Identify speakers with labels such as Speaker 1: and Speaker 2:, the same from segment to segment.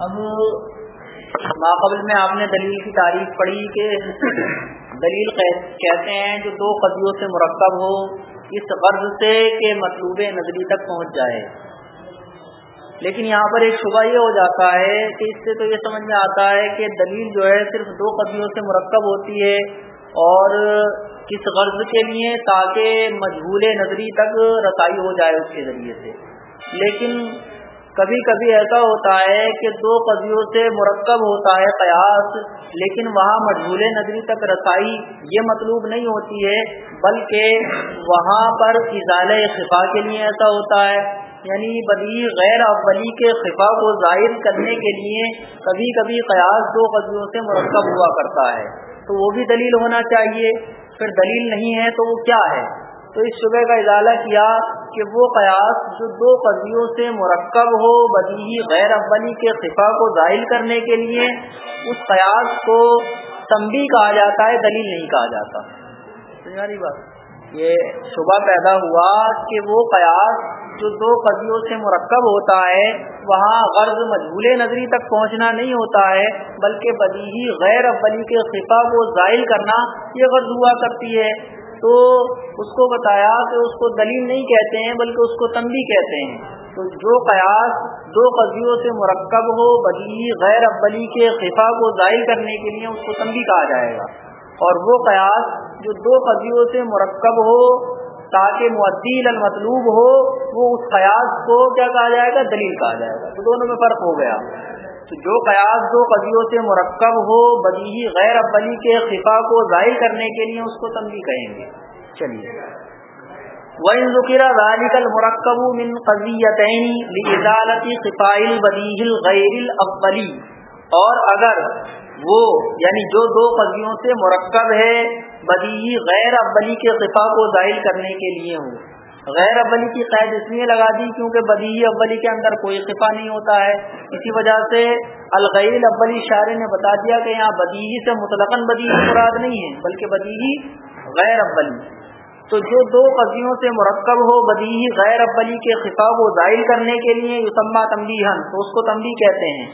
Speaker 1: اب ماقبل میں آپ نے دلیل کی تعریف پڑھی کہ دلیل کہتے ہیں جو دو قدیوں سے مرکب ہو، اس غرض سے کہ مطلوب نظری تک پہنچ جائے۔ لیکن یہاں پر ایک شبہ یہ ہو جاتا ہے کہ اس سے تو یہ سمجھ میں آتا ہے کہ دلیل جو ہے صرف دو قدیوں سے مرکب ہوتی ہے اور کس غرض کے لیے تاکہ مجبور نظری تک رسائی ہو جائے اس کے ذریعے سے۔ لیکن کبھی کبھی ایسا ہوتا ہے کہ دو قضیوں سے مرکب ہوتا ہے قیاس، لیکن وہاں مجبور نظری تک رسائی یہ مطلوب نہیں ہوتی ہے، بلکہ وہاں پر اضال خفا کے لیے ایسا ہوتا ہے۔ یعنی بدی غیر اولی کے خفا کو ظاہر کرنے کے لیے کبھی کبھی قیاس دو قضیوں سے مرکب ہوا کرتا ہے۔ تو وہ بھی دلیل ہونا چاہیے۔ پھر دلیل نہیں ہے تو وہ کیا ہے؟ تو اس شبے کا اضالہ کیا کہ وہ قیاس جو دو قضیوں سے مرکب ہو، بدی غیر اولی کے خفا کو ظاہر کرنے کے لیے، اس قیاس کو تمبی کہا جاتا ہے، دلیل نہیں کہا جاتا۔ سمجھا بات؟ یہ شبہ پیدا ہوا کہ وہ قیاس جو دو قضیوں سے مرکب ہوتا ہے، وہاں غرض مجبول نظری تک پہنچنا نہیں ہوتا ہے، بلکہ بدی غیر اولی کے خفا کو ظاہر کرنا یہ غرض ہوا کرتی ہے۔ تو اس کو بتایا کہ اس کو دلیل نہیں کہتے ہیں بلکہ اس کو تنبی کہتے ہیں۔ تو جو قیاس دو قضیوں سے مرکب ہو بدی غیر ابلی کے خفا کو ظاہر کرنے کے لیے اس کو تنبی کہا جائے گا۔ اور وہ قیاس جو دو قضیوں سے مرکب ہو تاکہ معدیل المطلوب ہو، وہ اس قیاس کو کیا کہا جائے گا؟ دلیل کہا جائے گا۔ تو دونوں میں فرق ہو گیا۔ تو جو قیاس دو قدیوں سے مرکب ہو بدی غیر ابلی کے خفا کو ظاہر کرنے کے لیے اس کو تنبی کہیں گے۔ چلیے۔ وَإِن ذُكِرَ ذَلِكَ الْمُرَكَّبُ مِنْ قَضِيَّتَيْنِ لِإِزَالَةِ خِفَائِ الْبَدِيهِ الْغَيْرِ الْأَوَّلِ اور اگر وہ یعنی جو دو قضیوں سے مرکب ہے بدی غیر ابلی کے خفا کو ظاہر کرنے کے لیے ہوں غیر ابلی کی قید اس لیے لگا دی کیونکہ بدی ابلی کے اندر کوئی خفا نہیں ہوتا ہے۔ اسی وجہ سے الغیر ابلی اشارے نے بتا دیا کہ یہاں بدی سے مطلق بدی مراد نہیں ہے، بلکہ بدی غیر ابلی تو جو دو قضیوں سے مرکب ہو، بدی غیر ابلی کے خفا کو ظاہر کرنے کے لیے یوسما تمبی تو اس کو تمبی کہتے ہیں۔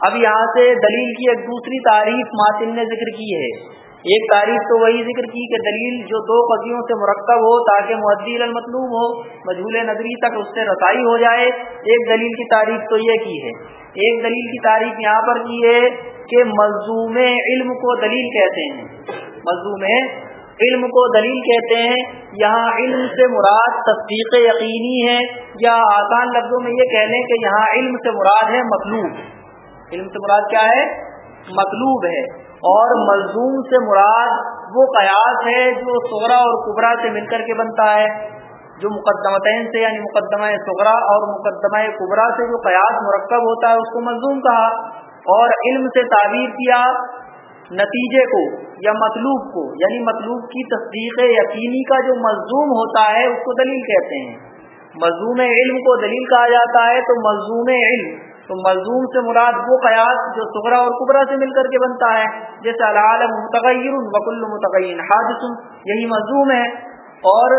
Speaker 1: اب یہاں سے دلیل کی ایک دوسری تعریف ماتن نے ذکر کی ہے۔ ایک تاریخ تو وہی ذکر کی کہ دلیل جو دو قضیوں سے مرکب ہو تاکہ معدل المطلوب ہو، مجھول نظری تک اس سے رسائی ہو جائے۔ ایک دلیل کی تعریف تو یہ کی ہے۔ ایک دلیل کی تعریف یہاں پر کی ہے کہ ملزوم علم کو دلیل کہتے ہیں۔ ملزوم علم کو دلیل کہتے ہیں۔ یہاں علم سے مراد تصدیق یقینی ہے یا آسان لفظوں میں یہ کہہ لیں کہ یہاں علم سے مراد ہے مطلوب۔ علم سے مراد کیا ہے؟ مطلوب ہے۔ اور ملزوم سے مراد وہ قیاس ہے جو سغرا اور کبرا سے مل کر کے بنتا ہے، جو مقدمتین سے یعنی مقدمہ سغرا اور مقدمہ کبرا سے جو قیاس مرکب ہوتا ہے، اس کو ملزوم کہا۔ اور علم سے تعبیر کیا نتیجے کو یا مطلوب کو یعنی مطلوب کی تصدیق یقینی کا جو ملزوم ہوتا ہے، اس کو دلیل کہتے ہیں۔ ملزوم علم کو دلیل کہا جاتا ہے، تو ملزوم علم تو ملزوم سے مراد وہ قیاس جو سغرا اور کبرا سے مل کر کے بنتا ہے جیسے العالم متغیر وکل متغیر، حادث، یہی ملزوم ہے۔ اور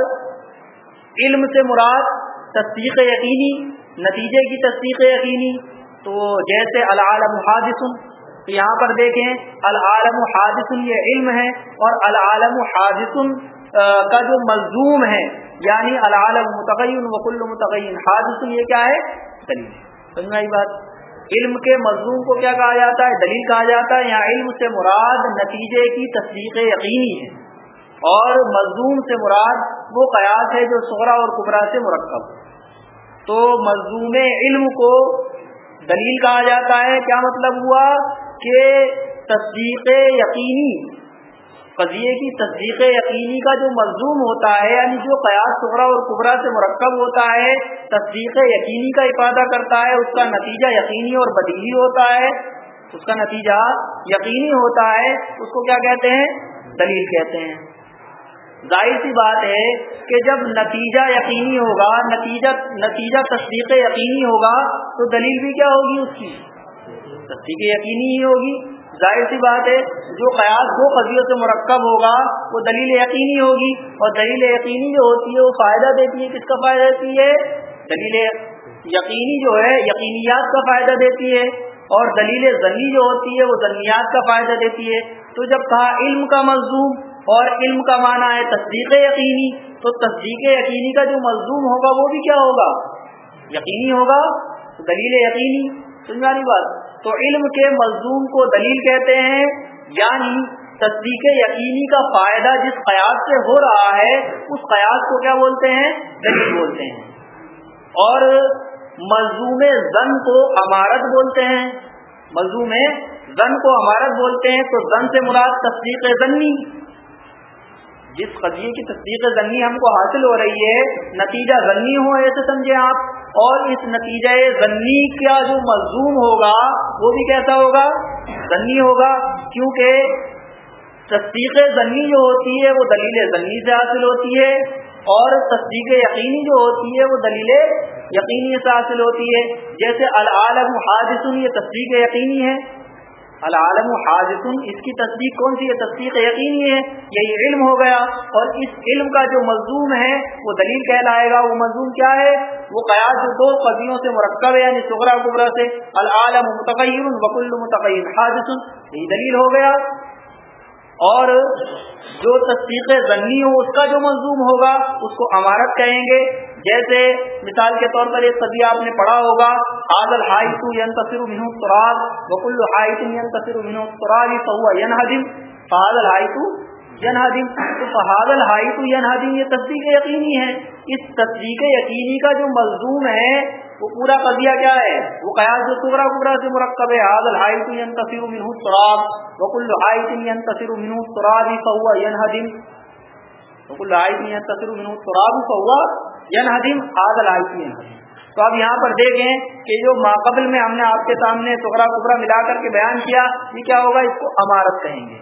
Speaker 1: علم سے مراد تصدیق یقینی، نتیجے کی تصدیق یقینی، تو جیسے العالم حادث۔ تو یہاں پر دیکھیں، العالم حادث یہ علم ہے اور العالم حادث کا جو ملزوم ہے یعنی العالم متغیر وکل متغیر، حادث یہ کیا ہے؟ دلیل سمجھ میں آئی بات۔ علم کے مضمون کو کیا کہا جاتا ہے؟ دلیل کہا جاتا ہے یہاں علم سے مراد نتیجے کی تصدیق یقینی ہے۔ اور مضمون سے مراد وہ قیاس ہے جو سغرا اور کبرا سے مرکب۔ تو مضموم علم کو دلیل کہا جاتا ہے۔ کیا مطلب ہوا؟ کہ تصدیق یقینی قضیے کی تصدیق یقینی کا جو ملزوم ہوتا ہے یعنی جو قیاس ٹکڑا اور کبرا سے مرکب ہوتا ہے، تصدیق یقینی کا افادہ کرتا ہے، اس کا نتیجہ یقینی اور بدیلی ہوتا ہے، اس کا نتیجہ یقینی ہوتا ہے، اس کو کیا کہتے ہیں؟ دلیل کہتے ہیں۔ ظاہر سی بات ہے کہ جب نتیجہ یقینی ہوگا، نتیجہ نتیجہ تصدیق یقینی ہوگا، تو دلیل بھی کیا ہوگی اس کی؟ تصدیق یقینی ہی ہوگی۔ ظاہر سی بات ہے، جو قیاس دو قضیوں سے مرکب ہوگا، وہ دلیل یقینی ہوگی۔ اور دلیل یقینی جو ہوتی ہے، وہ فائدہ دیتی ہے، کس کا فائدہ دیتی ہے؟ دلیل یقینی جو ہے، یقینیات کا فائدہ دیتی ہے۔ اور دلیل ضنی جو ہوتی ہے، وہ ضنیات کا فائدہ دیتی ہے۔ تو جب کہا علم کا ملزوم اور علم کا معنی ہے تصدیق یقینی، تو تصدیق یقینی کا جو ملزوم ہوگا، وہ بھی کیا ہوگا؟ یقینی ہوگا، دلیل یقینی۔ سنجھانی بات؟ تو علم کے ملزوم کو دلیل کہتے ہیں یعنی تصدیق یقینی کا فائدہ جس قیاس سے ہو رہا ہے، اس قیاس کو کیا بولتے ہیں؟ دلیل بولتے ہیں۔ اور ملزوم زن کو امارت بولتے ہیں۔ ملزوم زن کو امارت بولتے ہیں، تو زن سے مراد تصدیق زنی۔ جس قضیے کی تصدیق ضنی ہم کو حاصل ہو رہی ہے، نتیجہ ضنی ہو ایسے سمجھے آپ، اور اس نتیجہ ضنی کا جو ملزوم ہوگا، وہ بھی کیسا ہوگا؟ ضنی ہوگا، کیونکہ تصدیق ضنی جو ہوتی ہے، وہ دلیل ضنی سے حاصل ہوتی ہے، اور تصدیق یقینی جو ہوتی ہے، وہ دلیل یقینی سے حاصل ہوتی ہے۔ جیسے العالم حادث، یہ تصدیق یقینی ہے۔ العالم حاجت اس کی تصدیق کون سی یہ تصدیق یقینی ہے، یہی علم ہو گیا۔ اور اس علم کا جو مضموم ہے، وہ دلیل کہلائے گا۔ وہ مضموم کیا ہے؟ وہ قیاس جو دو قدیوں سے مرکب ہے یعنی سغرا قبرا سے، العالم متقیر وکل متقیر حاضر یہی دلیل ہو گیا۔ اور جو تصدیق ضنی ہو، اس کا جو منظوم ہوگا، اس کو امارت کہیں گے۔ جیسے مثال کے طور پر ایک سبھی آپ نے پڑھا ہوگا آدل ہائی تو ین تصر سراغ وکل ہائی تم ین تصر منہ سراغ تو ین حدم ہائی تو ین فہادل یہ تصدیق یقینی ہے۔ اس تصدیق یقینی کا جو ملزوم ہے وہ پورا قضیہ کیا ہے؟ وہ قیاس جو سورا قبرا سے مرکب ہے حاضل ہائی تو ین تصر منہ سراب وکل ہائی تم ین تصر منہ سرابی فہوا ین حدم وکل ہائی تم ین تصر تو اب یہاں پر دیکھیں کہ جو ماقبل میں ہم نے آپ کے سامنے ٹکڑا ٹکڑا ملا کر کے بیان کیا، یہ کیا ہوگا؟ اس کو امارت کہیں گے۔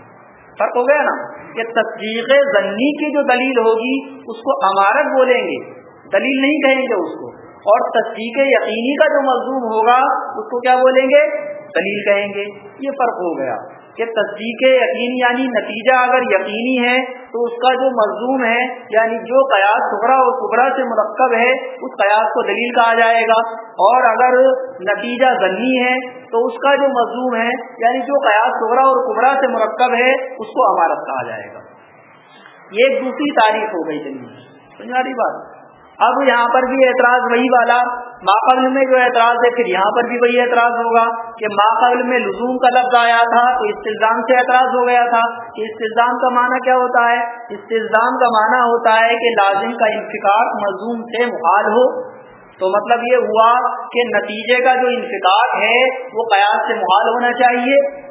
Speaker 1: فرق ہو گیا نا؟ کہ تصدیق ضنی کی جو دلیل ہوگی، اس کو امارت بولیں گے۔ دلیل نہیں کہیں گے اس کو۔ اور تصدیق یقینی کا جو مضموم ہوگا، اس کو کیا بولیں گے؟ دلیل کہیں گے۔ یہ فرق ہو گیا کہ تصدیق یقینی یعنی نتیجہ اگر یقینی ہے، تو اس کا جو مضموم ہے یعنی جو قیاس ٹکڑا اور ٹکڑا سے مرکب ہے، اس قیاس کو دلیل کہا جائے گا۔ اور اگر نتیجہ ضنی ہے، تو اس کا جو مضموم ہے یعنی جو قیاس ٹکڑا اور ٹکڑا سے مرکب ہے، اس کو عمارت کہا جائے گا۔ یہ ایک دوسری تاریخ ہو گئی دلی سمجھا رہی بات؟ اب یہاں پر بھی اعتراض وہی والا ماقبل میں جو اعتراض ہے، پھر یہاں پر بھی وہی اعتراض ہوگا کہ ماقبل میں لزوم کا لفظ آیا تھا تو استظام سے اعتراض ہو گیا تھا۔ کہ استظام کا معنی کیا ہوتا ہے؟ استظام کا معنی ہوتا ہے کہ لازم کا انفکار مضموم سے محال ہو۔ تو مطلب یہ ہوا کہ نتیجے کا جو انفکار ہے، وہ قیاس سے محال ہونا چاہیے۔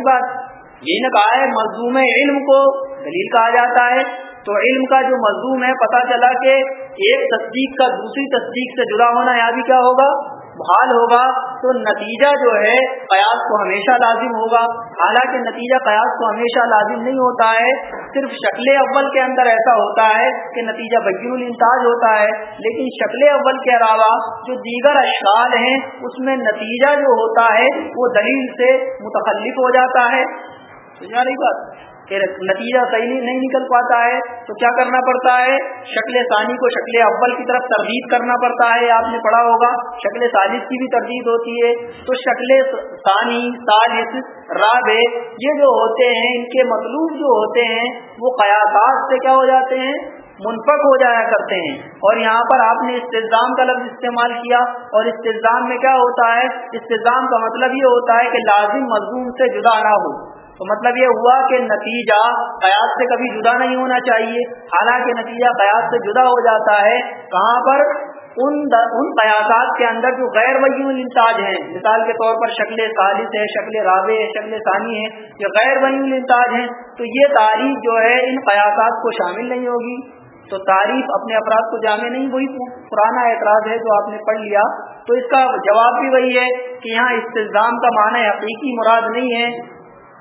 Speaker 1: بات۔ یہی نہ کہا ہے مضموم علم کو دلیل کہا جاتا ہے۔ تو علم کا جو مضموم ہے پتہ چلا کہ ایک تصدیق کا دوسری تصدیق سے جدا ہونا یا بھی کیا ہوگا؟ بحال ہوگا۔ تو نتیجہ جو ہے، قیاس کو ہمیشہ لازم ہوگا۔ حالانکہ نتیجہ قیاس کو ہمیشہ لازم نہیں ہوتا ہے۔ صرف شکل اول کے اندر ایسا ہوتا ہے کہ نتیجہ بکیر الانتاج ہوتا ہے۔ لیکن شکل اول کے علاوہ جو دیگر اشکال ہیں، اس میں نتیجہ جو ہوتا ہے، وہ دلیل سے متخلف ہو جاتا ہے۔ رہی بات۔ کہ نتیجہ صحیح نہیں نکل پاتا ہے، تو کیا کرنا پڑتا ہے؟ شکل ثانی کو شکل اول کی طرف تردید کرنا پڑتا ہے، آپ نے پڑھا ہوگا، شکل ثالث کی بھی تردید ہوتی ہے۔ تو شکل ثانی، ثالث، رابع، یہ جو ہوتے ہیں، ان کے مطلوب جو ہوتے ہیں، وہ قیاسات سے کیا ہو جاتے ہیں؟ منفق ہو جایا کرتے ہیں۔ اور یہاں پر آپ نے استظام کا لفظ استعمال کیا، اور استظام میں کیا ہوتا ہے؟ استظام کا مطلب یہ ہوتا ہے کہ لازم مضمون سے جدا نہ ہو۔ تو مطلب یہ ہوا کہ نتیجہ قیاس سے کبھی جدا نہیں ہونا چاہیے۔ حالانکہ نتیجہ قیاس سے جدا ہو جاتا ہے کہاں پر؟ ان ان قیاسات کے اندر جو غیر وجی الانتاج ہیں۔ مثال کے طور پر شکل خالص ہے، شکل رابع ہے، شکل ثانی ہے، یہ غیر وجی الانتاج ہیں۔ تو یہ تاریخ جو ہے ان قیاسات کو شامل نہیں ہوگی۔ تو تعریف اپنے افراد کو جامع نہیں وہی پرانا اعتراض ہے جو آپ نے پڑھ لیا۔ تو اس کا جواب بھی وہی ہے کہ یہاں استظام کا معنی حقیقی مراد نہیں ہے۔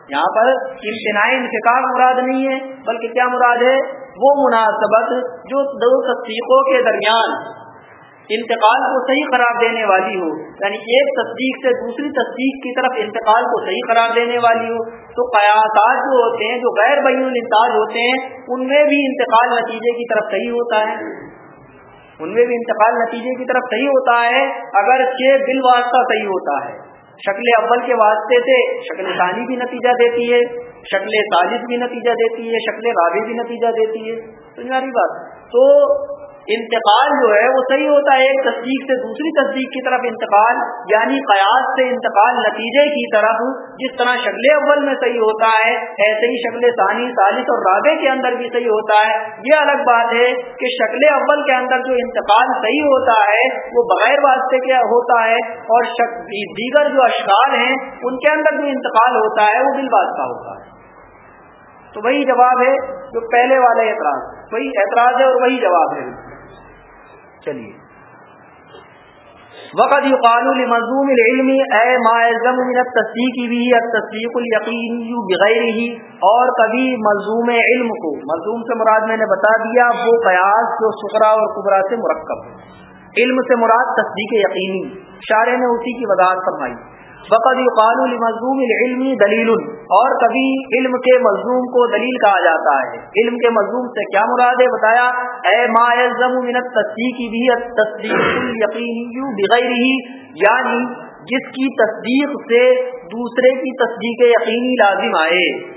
Speaker 1: یہاں پر امتناعی انفقار مراد نہیں ہے، بلکہ کیا مراد ہے؟ وہ مناسبت جو دو تصدیقوں کے درمیان انتقال کو صحیح قرار دینے والی ہو۔ یعنی ایک تصدیق سے دوسری تصدیق کی طرف انتقال کو صحیح قرار دینے والی ہو۔ تو قیاسات جو ہوتے ہیں، جو غیر بین الانتاج ہوتے ہیں، ان میں بھی انتقال نتیجے کی طرف صحیح ہوتا ہے۔ ان میں بھی انتقال نتیجے کی طرف صحیح ہوتا ہے اگر چھ بل واسطہ صحیح ہوتا ہے۔ شکل اول کے واسطے سے شکل ثانی بھی نتیجہ دیتی ہے، شکل ثالث بھی نتیجہ دیتی ہے، شکل رابع بھی نتیجہ دیتی ہے۔ سمجھ بات۔ تو انتقال جو ہے وہ صحیح ہوتا ہے، ایک تصدیق سے دوسری تصدیق کی طرف انتقال یعنی قیاس سے انتقال نتیجے کی طرف، جس طرح شکل اول میں صحیح ہوتا ہے، ایسے ہی شکل ثانی، ثالث اور رابع کے اندر بھی صحیح ہوتا ہے۔ یہ الگ بات ہے کہ شکل اول کے اندر جو انتقال صحیح ہوتا ہے، وہ بغیر واسطے کے ہوتا ہے، اور دیگر جو اشکال ہیں، ان کے اندر جو انتقال ہوتا ہے، وہ دل واسطہ ہوتا ہے۔ تو وہی جواب ہے جو پہلے والے اعتراض۔ وہی اعتراض ہے اور وہی جواب ہے۔ چلیے۔ وقت یقال المضوم العلم، اے معذم تصدیق بھی تصدیق الیقین بغیر ہی اور کبھی مضموم علم کو مضموم سے مراد میں نے بتا دیا، وہ قیاس جو شکرا اور قبرا سے مرکب علم سے مراد تصدیق یقینی شارے نے اسی کی وضاحت فرمائی۔ فقد يقال لمضموم العلم دلیل، اور کبھی علم کے مضموم کو دلیل کہا جاتا ہے۔ علم کے مضموم سے کیا مراد ہے؟ بتایا، اے ما يلزم من التصدیق بھی التصدیق اليقینی بغیر ہی یعنی جس کی تصدیق سے دوسرے کی تصدیق یقینی لازم آئے۔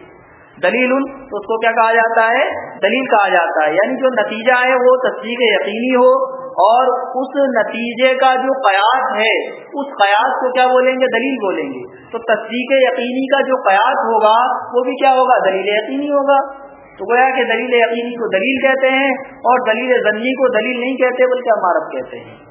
Speaker 1: دلیل، تو اس کو کیا کہا جاتا ہے؟ دلیل کہا جاتا ہے۔ یعنی جو نتیجہ ہے وہ تصدیق یقینی ہو اور اس نتیجے کا جو قیاس ہے، اس قیاس کو کیا بولیں گے؟ دلیل بولیں گے۔ تو تصدیق یقینی کا جو قیاس ہوگا، وہ بھی کیا ہوگا؟ دلیل یقینی ہوگا۔ تو گویا کہ دلیل یقینی کو دلیل کہتے ہیں اور دلیل ضنی کو دلیل نہیں کہتے، بلکہ عمارت کہتے ہیں۔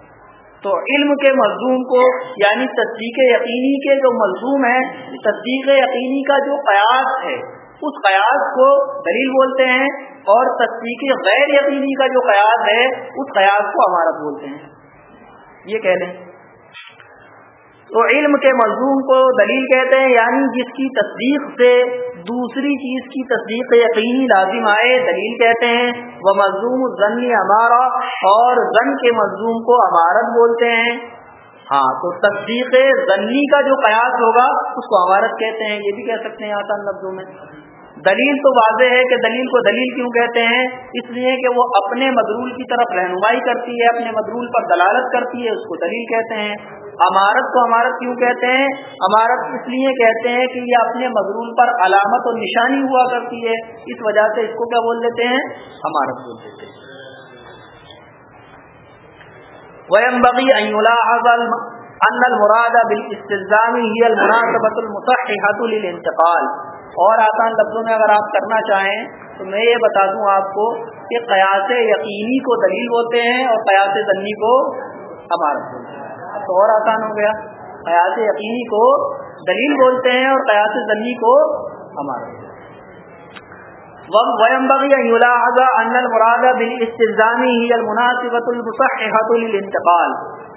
Speaker 1: تو علم کے مضموم کو یعنی تصدیق یقینی کے جو مضموم ہے تصدیق یقینی کا جو قیاس ہے اس قیاس کو دلیل بولتے ہیں اور تصدیق غیر یقینی کا جو قیاس ہے، اس قیاس کو عمارت بولتے ہیں۔ یہ کہہ لیں۔ تو علم کے مضمون کو دلیل کہتے ہیں یعنی جس کی تصدیق سے دوسری چیز کی تصدیق یقینی لازم آئے، دلیل کہتے ہیں۔ وہ مضموم ضنی ہمارا اور زن کے مضموم کو عمارت بولتے ہیں۔ ہاں تو تصدیق ضنی کا جو قیاس ہوگا، اس کو عمارت کہتے ہیں۔ یہ بھی کہہ سکتے ہیں آسان لفظوں میں۔ دلیل تو واضح ہے کہ دلیل کو دلیل کیوں کہتے ہیں؟ اس لیے کہ وہ اپنے مدرول کی طرف رہنمائی کرتی ہے، اپنے مدرول پر دلالت کرتی ہے، اس کو دلیل کہتے ہیں۔ امارت کو امارت کیوں کہتے ہیں؟ امارت اس لیے کہتے ہیں کہ یہ اپنے مدرول پر علامت اور نشانی ہوا کرتی ہے۔ اس وجہ سے اس کو کیا بول دیتے ہیں؟ امارت بول دیتے ہیں۔ ویم بغی ان المراد بالاستلزام هي المناسبة المصححة للانتقال۔ اور آسان لفظوں میں اگر آپ کرنا چاہیں تو میں یہ بتا دوں آپ کو کہ قیاس یقینی کو دلیل ہوتے ہیں اور قیاس ذنی کو عمارت بولتے ہیں۔ تو اور آسان ہو گیا۔ قیاس یقینی کو دلیل بولتے ہیں اور قیاس ذنی کو عمارت ان المراد بالاستلزام هي المناسبة المصححة للانتقال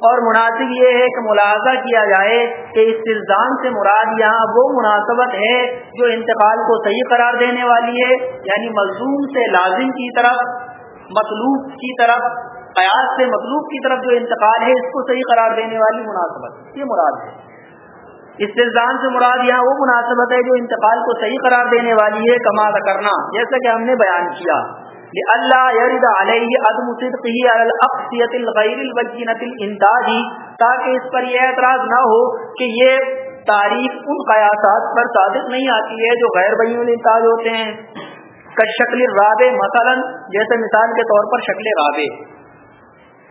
Speaker 1: اور مناسب یہ ہے کہ ملاحظہ کیا جائے کہ اس الزام سے مراد یہاں وہ مناسبت ہے جو انتقال کو صحیح قرار دینے والی ہے یعنی مظلوم سے لازم کی طرف، مطلوب کی طرف، قیاس سے مطلوب کی طرف جو انتقال ہے، اس کو صحیح قرار دینے والی مناسبت، یہ مراد ہے۔ اس سے مراد یہاں وہ مناسبت ہے جو انتقال کو صحیح قرار دینے والی ہے کما کرنا، جیسا کہ ہم نے بیان کیا۔ اللہ یرد علیہ عدم صدقه على الاقصیت الغیر الوجینت الانتاجی تاکہ اس پر یہ اعتراض نہ ہو کہ یہ تاریخ ان قیاسات پر صادق نہیں آتی ہے جو غیر بین الانتاج ہوتے ہیں۔ شکل رابع مثلا، جیسے مثال کے طور پر شکل رابع۔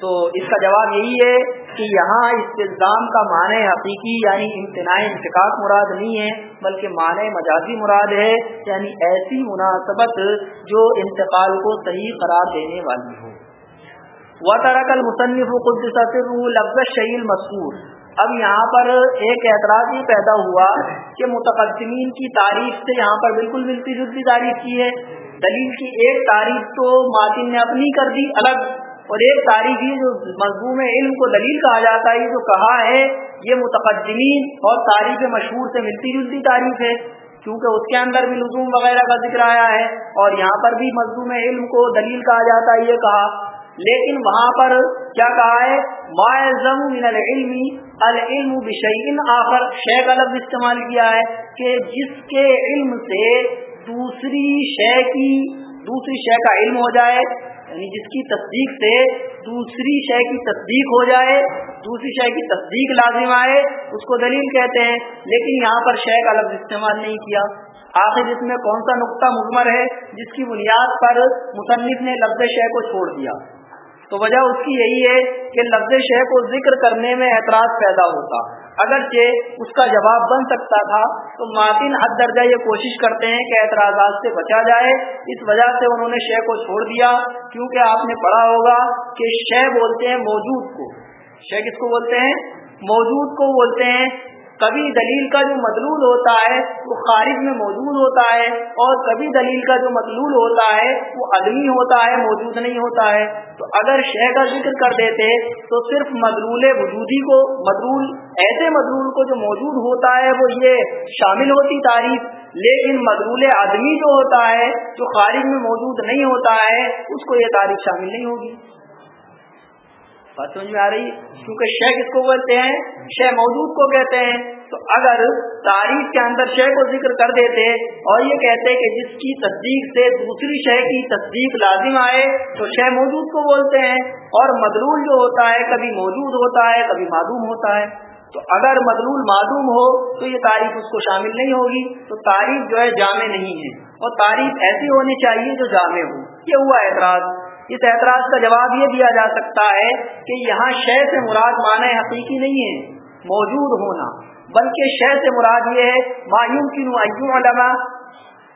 Speaker 1: تو اس کا جواب یہی ہے کہ یہاں استظام کا معنی حقیقی یعنی امتناع انتقاق مراد نہیں ہے، بلکہ معنی مجازی مراد ہے یعنی ایسی مناسبت جو انتقال کو صحیح قرار دینے والی ہو۔ و ترک المصنف قدس لفظ شعیل مذکور اب یہاں پر ایک اعتراض یہ پیدا ہوا کہ متقدمین کی تعریف سے یہاں پر بالکل ملتی جلتی تعریف کی ہے۔ دلیل کی ایک تعریف تو ماتن نے اپنی کر دی، الگ۔ اور ایک تاریخ جو مضموم علم کو دلیل کہا جاتا ہے، جو کہا ہے، یہ متقدمین اور تاریخ مشہور سے ملتی جلتی تاریخ ہے کیونکہ اس کے اندر بھی لزوم وغیرہ کا ذکر آیا ہے اور یہاں پر بھی مضموم علم کو دلیل کہا جاتا ہے، یہ کہا۔ لیکن وہاں پر کیا کہا ہے؟ معذم من العلم العلم بشعین آخر۔ شے کا لفظ استعمال کیا ہے کہ جس کے علم سے دوسری شے کی، دوسری شے کا علم ہو جائے یعنی جس کی تصدیق سے دوسری شے کی تصدیق ہو جائے، دوسری شے کی تصدیق لازم آئے، اس کو دلیل کہتے ہیں، لیکن یہاں پر شے کا لفظ استعمال نہیں کیا۔ آخر اس میں کون سا نقطہ مضمر ہے جس کی بنیاد پر مصنف نے لفظ شے کو چھوڑ دیا؟ تو وجہ اس کی یہی ہے کہ لفظ شے کو ذکر کرنے میں اعتراض پیدا ہوتا۔ اگرچہ اس کا جواب بن سکتا تھا، تو ماتن حد درجہ یہ کوشش کرتے ہیں کہ اعتراضات سے بچا جائے۔ اس وجہ سے انہوں نے شے کو چھوڑ دیا، کیونکہ آپ نے پڑھا ہوگا کہ شے بولتے ہیں موجود کو۔ شے کس کو بولتے ہیں؟ موجود کو بولتے ہیں کبھی دلیل کا جو مدلول ہوتا ہے وہ خارج میں موجود ہوتا ہے اور کبھی دلیل کا جو مدلول ہوتا ہے وہ عدمی ہوتا ہے، موجود نہیں ہوتا ہے۔ تو اگر شے کا ذکر کر دیتے تو صرف مدلول وجودی کو، مدلول، ایسے مدلول کو جو موجود ہوتا ہے وہ یہ شامل ہوتی تعریف۔ لیکن مدلول آدمی جو ہوتا ہے، جو خارج میں موجود نہیں ہوتا ہے، اس کو یہ تعریف شامل نہیں ہوگی۔ بات سمجھ میں آ رہی کیونکہ شے کس کو بولتے ہیں؟ شے موجود کو کہتے ہیں۔ تو اگر تاریخ کے اندر شے کو ذکر کر دیتے اور یہ کہتے کہ جس کی تصدیق سے دوسری شے کی تصدیق لازم آئے، تو شے موجود کو بولتے ہیں۔ اور مدلول جو ہوتا ہے، کبھی موجود ہوتا ہے، کبھی معلوم ہوتا ہے۔ تو اگر مدلول معلوم ہو، تو یہ تعریف اس کو شامل نہیں ہوگی۔ تو تعریف جو ہے جامع نہیں ہے۔ اور تعریف ایسی ہونی چاہیے جو جامع ہو۔ یہ ہوا اعتراض۔ اس اعتراض کا جواب یہ دیا جا سکتا ہے کہ یہاں شے سے مراد معنی حقیقی نہیں ہے، موجود ہونا۔ بلکہ شے سے مراد یہ ہے معیوم کی علما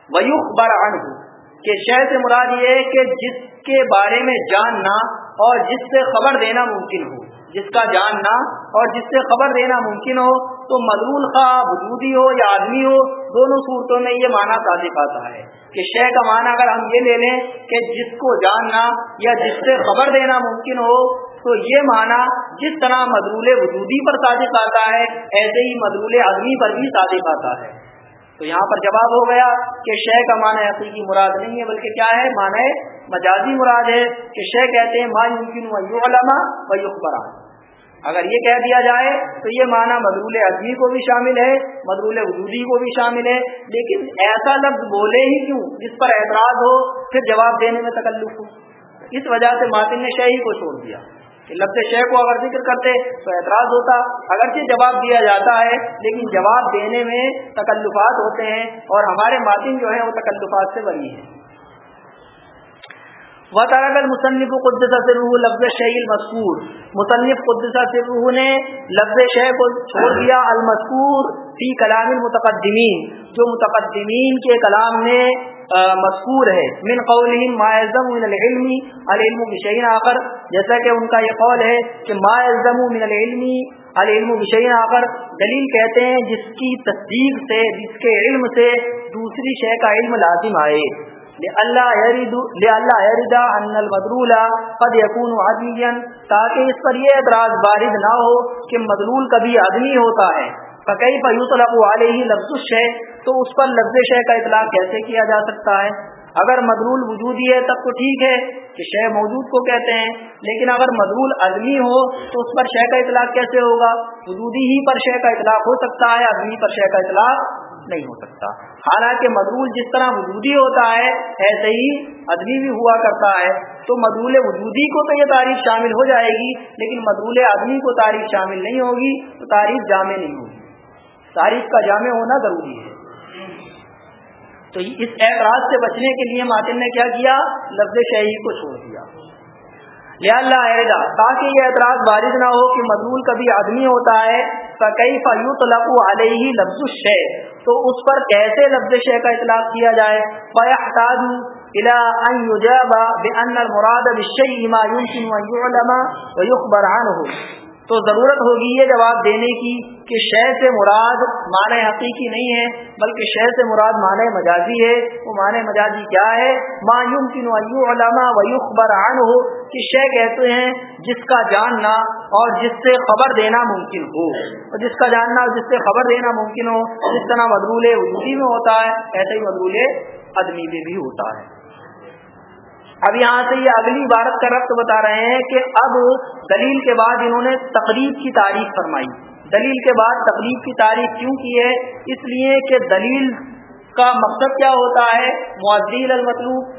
Speaker 1: ویوخ برآن کہ شے سے مراد یہ ہے کہ جس کے بارے میں جاننا اور جس سے خبر دینا ممکن ہو۔ جس کا جاننا اور جس سے خبر دینا ممکن ہو تو مضمون خواہ وجودی ہو یا آدمی ہو، دونوں صورتوں میں یہ معنی صادق آتا ہے کہ شے کا معنی اگر ہم یہ لے لیں کہ جس کو جاننا یا جس سے خبر دینا ممکن ہو، تو یہ معنی جس طرح مدرول وجودی پر صادق آتا ہے، ایسے ہی مدرول آدمی پر بھی صادق آتا ہے۔ تو یہاں پر جواب ہو گیا کہ شے کا معنی حقیقی مراد نہیں ہے، بلکہ کیا ہے؟ معنی مجازی مراد ہے کہ شے کہتے ہیں، ما یمکن علما و یخبران اگر یہ کہہ دیا جائے تو یہ معنی مدرول عدمی کو بھی شامل ہے مدرول وجودی کو بھی شامل ہے۔ لیکن ایسا لفظ بولے ہی کیوں؟ جس پر اعتراض ہو، پھر جواب دینے میں تکلف ہو۔ اس وجہ سے ماتن نے شہ ہی کو چھوڑ دیا۔ کہ لفظ شہ کو اگر ذکر کرتے تو اعتراض ہوتا۔ اگرچہ جواب دیا جاتا ہے، لیکن جواب دینے میں تکلفات ہوتے ہیں اور ہمارے ماتن جو ہیں وہ تکلفات سے بنی ہیں۔ وطارک المصنف قدس سرح لفظ شہ المذکور مصنف قدس سرح نے لفظ شہ کو چھوڑ دیا، المذکور فی کلام المتقدمین. جو متقدمین کے کلام میں مذکور ہے. من قولہم ما یلزم من العلم العلم بشیء آخر. جیسا کہ ان کا یہ قول ہے کہ ما یلزم من العلم العلم بشیء آخر. دلیل کہتے ہیں جس کی تصدیق سے، جس کے علم سے دوسری شے کا علم لازم آئے. قد يكون تاکہ اس پر یہ اعتراض بارد نہ ہو کہ مدلول کبھی آدمی ہوتا ہے. فقی فیوطلق علیہ لفظ الشے تو اس پر لفظ شے کا اطلاق کیسے کیا جا سکتا ہے؟ اگر مدلول وجودی ہے تب تو ٹھیک ہے کہ شے موجود کو کہتے ہیں. لیکن اگر مدلول آدمی ہو تو اس پر شے کا اطلاق کیسے ہوگا؟ وجودی ہی پر شے کا اطلاق ہو سکتا ہے آدمی پر شے کا اطلاق نہیں ہو سکتا۔ حالانکہ مدرول جس طرح وجودی ہوتا ہے، ایسے ہی ادبی بھی ہوا کرتا ہے۔ تو مدرول وجودی کو تو یہ تعریف شامل ہو جائے گی، لیکن مدرول آدمی کو تعریف شامل نہیں ہوگی، تو تعریف جامع نہیں ہوگی۔ تعریف کا جامع ہونا ضروری ہے۔ تو اس اعتراض سے بچنے کے لیے ماتن نے کیا کیا؟ لفظ شہی کو چھوڑ دیا۔ یا اللہ عیدہ تاکہ یہ اعتراض بارش نہ ہو کہ مدلول کبھی آدمی ہوتا ہے فقی فیوت لقو علیہ لفظ الشے تو اس پر کیسے لفظ شے کا اطلاق کیا جائے؟ فیحتاج الى ان يجاب بان المراد بالشيء ما يمكن ان يعلم ويخبر عنه. تو ضرورت ہوگی یہ جواب دینے کی کہ شے سے مراد معنی حقیقی نہیں ہے، بلکہ شے سے مراد معنی مجازی ہے۔ وہ معنی مجازی کیا ہے؟ معیوم کی نو علامہ ویوخ برآن ہو کہ شے کہتے ہیں جس کا جاننا اور جس سے خبر دینا ممکن ہو۔ اور جس کا جاننا اور جس سے خبر دینا ممکن ہو، جس طرح مدرول وجودی میں ہوتا ہے، ایسے ہی مدرول ادمی میں بھی ہوتا ہے۔ اب یہاں سے یہ اگلی عبارت کا رقط بتا رہے ہیں کہ اب دلیل کے بعد انہوں نے تقریب کی تعریف فرمائی۔ دلیل کے بعد تقریب کی تعریف کیوں کی ہے؟ اس لیے کہ دلیل کا مقصد کیا ہوتا ہے؟ معذیل المطلوب۔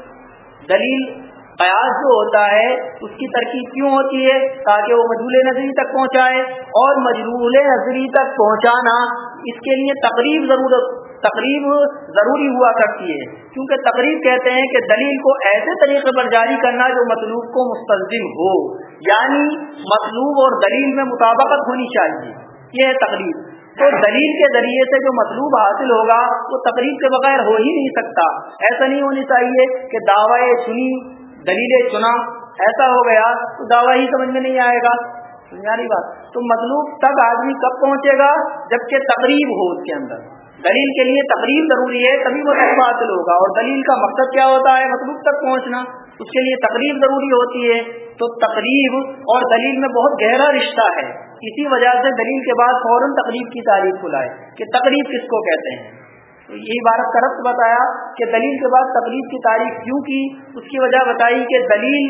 Speaker 1: دلیل قیاس جو ہوتا ہے، اس کی ترکیب کیوں ہوتی ہے؟ تاکہ وہ مجھول نظری تک پہنچائے اور مجرول نظری تک پہنچانا اس کے لیے تقریب ضرورت تقریب ضروری ہوا کرتی ہے۔ کیونکہ تقریب کہتے ہیں کہ دلیل کو ایسے طریقے پر جاری کرنا جو مطلوب کو مستلزم ہو۔ یعنی مطلوب اور دلیل میں مطابقت ہونی چاہیے۔ یہ ہے تقریب۔ تو دلیل کے ذریعے سے جو مطلوب حاصل ہوگا، وہ تقریب کے بغیر ہو ہی نہیں سکتا۔ ایسا نہیں ہونی چاہیے کہ دعوی چنی دلیل چنا ایسا ہو گیا، تو دعوی ہی سمجھ میں نہیں آئے گا۔ بنیادی بات، تو مطلوب تک آدمی کب پہنچے گا؟ جبکہ تقریب ہو اس کے اندر۔ دلیل کے لیے تقریب ضروری ہے، تبھی وہ حاصل ہوگا اور دلیل کا مقصد کیا ہوتا ہے؟ مطلوب تک پہنچنا۔ اس کے لیے تقریب ضروری ہوتی ہے۔ تو تقریب اور دلیل میں بہت گہرا رشتہ ہے۔ اسی وجہ سے دلیل کے بعد فوراً تقریب کی تعریف کھلائے کہ تقریب کس کو کہتے ہیں؟ تو یہی بارت کا رقص بتایا کہ دلیل کے بعد تقریب کی تعریف کیوں کی؟ اس کی وجہ بتائی کہ دلیل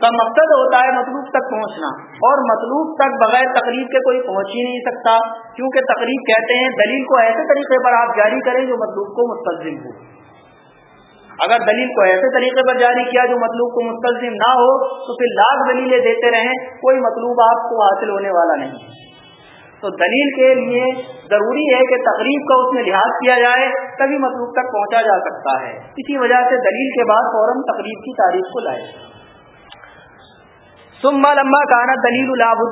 Speaker 1: کا مقصد ہوتا ہے مطلوب تک پہنچنا، اور مطلوب تک بغیر تقریب کے کوئی پہنچ ہی نہیں سکتا، کیونکہ تقریب کہتے ہیں دلیل کو ایسے طریقے پر آپ جاری کریں جو مطلوب کو مستلزم ہو۔ اگر دلیل کو ایسے طریقے پر جاری کیا جو مطلوب کو مستلزم نہ ہو، تو پھر لاکھ دلیلیں دیتے رہیں، کوئی مطلوب آپ کو حاصل ہونے والا نہیں۔ تو دلیل کے لیے ضروری ہے کہ تقریب کا اس میں لحاظ کیا جائے تبھی مطلوب تک پہنچا جا سکتا ہے۔ اسی وجہ سے دلیل کے بعد فوراً تقریب کی تاریخ کو لائے۔ سما لمبا کانا دلیل الاب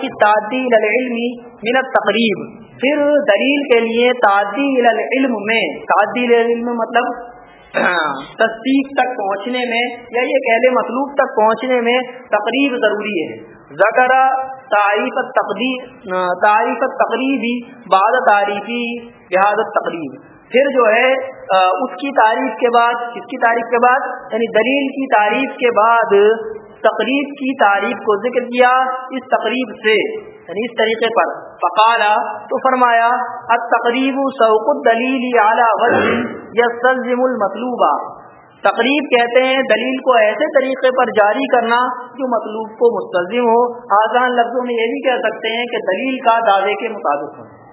Speaker 1: کی تعدیل العلم من تقریب پھر دلیل کے لیے تعدیل العلم میں تعدیل علم مطلب تصدیق تک پہنچنے میں یا یہ کہہ مطلوب تک پہنچنے میں تقریب ضروری ہے۔ ذکر تعریف تعریف تقریبی بعد تعریفی، لہٰذا تقریب پھر جو ہے اس کی تعریف کے بعد، اس کی تعریف کے بعد یعنی دلیل کی تعریف کے بعد تقریب کی تعریف کو ذکر کیا اس تقریب سے یعنی اس طریقے پر۔ فقالا تو فرمایا تقریب سوق دلیل اعلیٰ یا سلزم المطلوبہ۔ تقریب کہتے ہیں، دلیل کو ایسے طریقے پر جاری کرنا جو مطلوب کو مستلزم ہو۔ آسان لفظوں میں یہ بھی کہہ سکتے ہیں کہ دلیل کا دعوے کے مطابق ہونا۔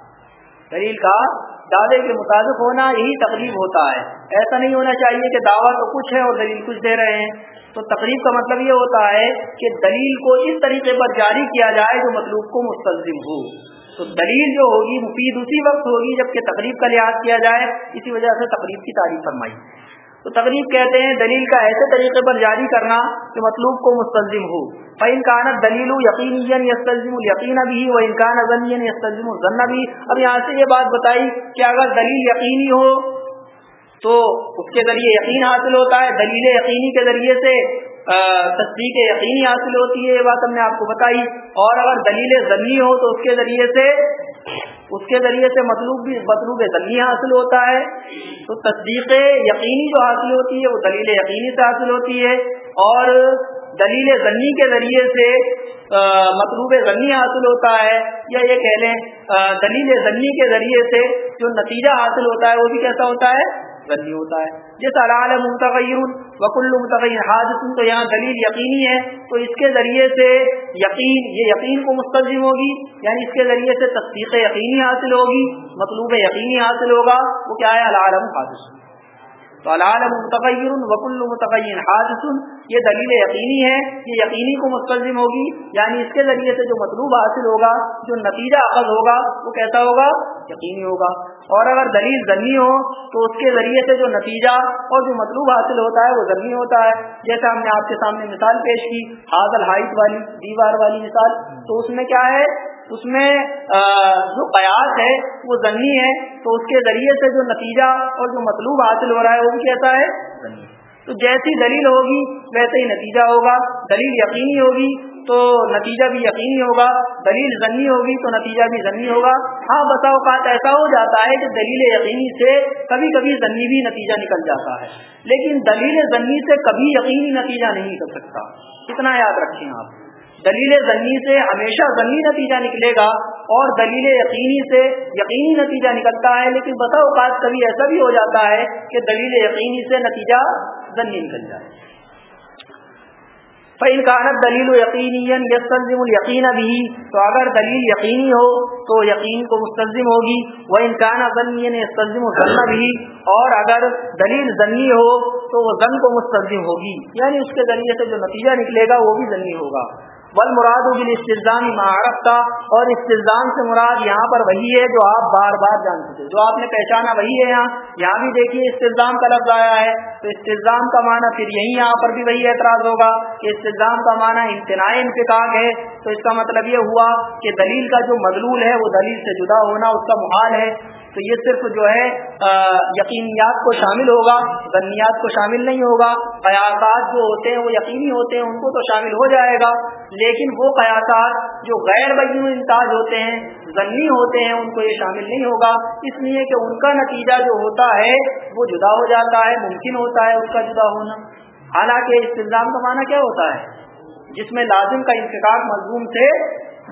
Speaker 1: دلیل کا دعوے کے مطابق ہونا یہی تقریب ہوتا ہے۔ ایسا نہیں ہونا چاہیے کہ دعویٰ تو کچھ ہے اور دلیل کچھ دے رہے ہیں۔ تو تقریب کا مطلب یہ ہوتا ہے کہ دلیل کو اس طریقے پر جاری کیا جائے جو مطلوب کو مستلزم ہو۔ تو دلیل جو ہوگی مفید اسی وقت ہوگی جبکہ تقریب کا لحاظ کیا جائے۔ اسی وجہ سے تقریب کی تعریف فرمائی۔ تو تقریب کہتے ہیں دلیل کا ایسے طریقے پر جاری کرنا کہ مطلوب کو مستلزم ہو۔ انکانت دلیل یقینی یستلزم یقین بھی وہ انکان ضنی یستلزم ضن بھی اب یہاں سے یہ بات بتائی کہ اگر دلیل یقینی ہو تو اس کے ذریعے یقین حاصل ہوتا ہے۔ دلیل یقینی کے ذریعے سے تصدیق یقینی حاصل ہوتی ہے، یہ بات ہم نے آپ کو بتائی۔ اور اگر دلیل ضنی ہو تو اس کے ذریعے سے اس کے ذریعے سے مطلوب بھی مطلوب ضنی حاصل ہوتا ہے۔ تو تصدیق یقینی جو حاصل ہوتی ہے، وہ دلیل یقینی سے حاصل ہوتی ہے۔ اور دلیل ضنی کے ذریعے سے مطلوب ضنی حاصل ہوتا ہے۔ یا یہ کہہ لیں دلیل ضنی کے ذریعے سے جو نتیجہ حاصل ہوتا ہے، وہ بھی کیسا ہوتا ہے؟ ضنی ہوتا ہے۔ جیسا العالم متغیر وکل متغیر حادث تو یہاں دلیل یقینی ہے، تو اس کے ذریعے سے یقین، یہ یقین کو مستلزم ہوگی۔ یعنی اس کے ذریعے سے تصدیق یقینی حاصل ہوگی، مطلوب یقینی حاصل ہوگا۔ وہ کیا ہے؟ العالم حادث۔ تو العالم متغیر وکل متغیر حادث. یہ دلیل یقینی ہے یہ یقینی کو مستلزم ہوگی یعنی اس کے ذریعے سے جو مطلوب حاصل ہوگا، جو نتیجہ اخذ ہوگا، وہ کیسا ہوگا؟ یقینی ہوگا. اور اگر دلیل ضمی ہو، تو اس کے ذریعے سے جو نتیجہ اور جو مطلوب حاصل ہوتا ہے، وہ ضمی ہوتا ہے. جیسا ہم نے آپ کے سامنے مثال پیش کی حاضل ہائٹ والی، دیوار والی مثال. تو اس میں کیا ہے؟ اس میں جو قیاس ہے، وہ ضمی ہے، تو اس کے ذریعے سے جو نتیجہ اور جو مطلوب حاصل ہو رہا ہے، وہ بھی کیسا ہے؟ تو جیسی دلیل ہوگی، ویسے ہی نتیجہ ہوگا۔ دلیل یقینی ہوگی، تو نتیجہ بھی یقینی ہوگا۔ دلیل ضنی ہوگی، تو نتیجہ بھی ضنی ہوگا۔ ہاں بسا اوقات ایسا ہو جاتا ہے کہ دلیل یقینی سے کبھی کبھی ضنی بھی نتیجہ نکل جاتا ہے۔ لیکن دلیل ضنی سے کبھی یقینی نتیجہ نہیں نکل سکتا۔ اتنا یاد رکھیں آپ۔ دلیل ضنی سے ہمیشہ ضنی نتیجہ نکلے گا اور دلیل یقینی سے یقینی نتیجہ نکلتا ہے، لیکن بسا اوقات کبھی ایسا بھی ہو جاتا ہے کہ دلیل یقینی سے نتیجہ ضنی نکل جائے۔ فنکانت دلیل و یقینی یقین بھی تو اگر دلیل یقینی ہو تو یقین کو مستلزم ہوگی۔ وہ انکان ضنی یستلزم ضن بھی اور اگر دلیل ضنی ہو تو وہ ضن کو مستلزم ہوگی۔ یعنی اس کے ذریعے سے جو نتیجہ نکلے گا وہ بھی ضنی ہوگا۔ بل مراد بل استظام معرف کا اور استظام سے مراد یہاں پر وہی ہے جو آپ بار بار جانتے تھے جو آپ نے پہچانا وہی ہے یہاں۔ یہاں بھی دیکھیے استظام کا لفظ آیا ہے۔ تو استظام کا معنی پھر یہی یہاں پر بھی وہی اعتراض ہوگا کہ استظام کا معنی امتناع انفقاق ہے۔ تو اس کا مطلب یہ ہوا کہ دلیل کا جو مدلول ہے وہ دلیل سے جدا ہونا اس کا محال ہے۔ تو یہ صرف جو ہے یقینیات کو شامل ہوگا ضنیات کو شامل نہیں ہوگا، قیاسات جو ہوتے ہیں وہ یقینی ہوتے ہیں، ان کو تو شامل ہو جائے گا، لیکن وہ قیاسات جو غیر بین انتاج ہوتے ہیں ضنی ہوتے ہیں، ان کو یہ شامل نہیں ہوگا۔ اس لیے کہ ان کا نتیجہ جو ہوتا ہے، وہ جدا ہو جاتا ہے، ممکن ہوتا ہے اس کا جدا ہونا۔ حالانکہ استظام کا معنی کیا ہوتا ہے؟ جس میں لازم کا انتخاب مضموم سے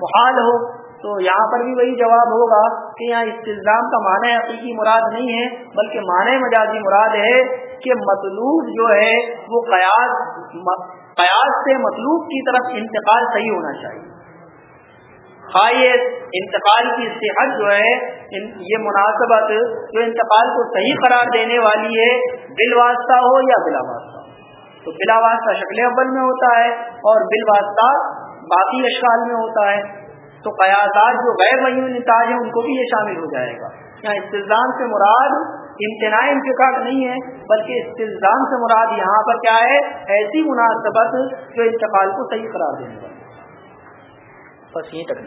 Speaker 1: محال ہو۔ تو یہاں پر بھی وہی جواب ہوگا کہ یہاں استظام کا معنی حقیقی مراد نہیں ہے، بلکہ معنی مجازی مراد ہے کہ مطلوب جو ہے وہ قیاس قیاس سے مطلوب کی طرف انتقال صحیح ہونا چاہیے۔ ہاں، خواہ انتقال کی صحت جو ہے یہ مناسبت جو انتقال کو صحیح قرار دینے والی ہے بل واسطہ ہو یا بلا واسطہ تو بلا واسطہ شکل اول میں ہوتا ہے اور بل واسطہ باقی اشکال میں ہوتا ہے۔ تو قیاسات جو غیر معیون نتاج ہیں، ان کو بھی یہ شامل ہو جائے گا۔ یہاں استلزام سے مراد امتناع انتقال نہیں ہے، بلکہ استلزام سے مراد یہاں پر کیا ہے؟ ایسی مناسبت جو انتقال کو صحیح قرار دیں گا بس یہ تک۔